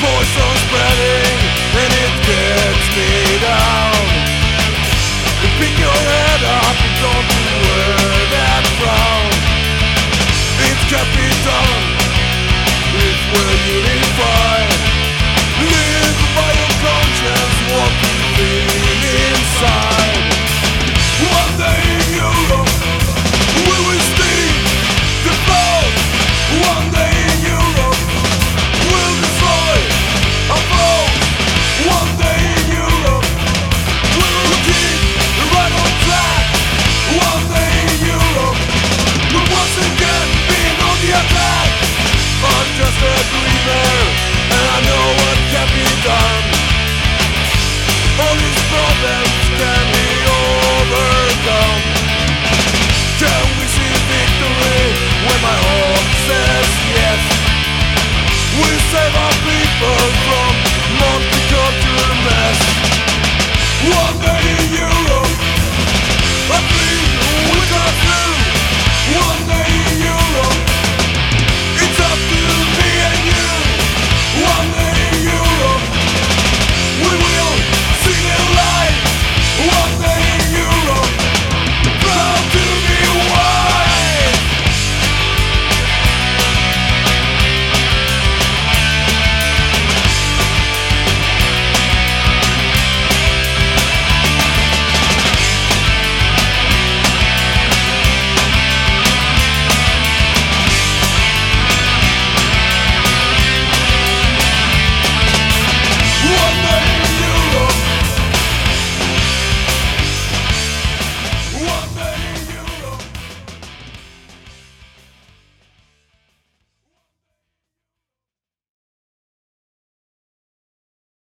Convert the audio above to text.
poison spreading and it gets me down. Pick your head up, don't.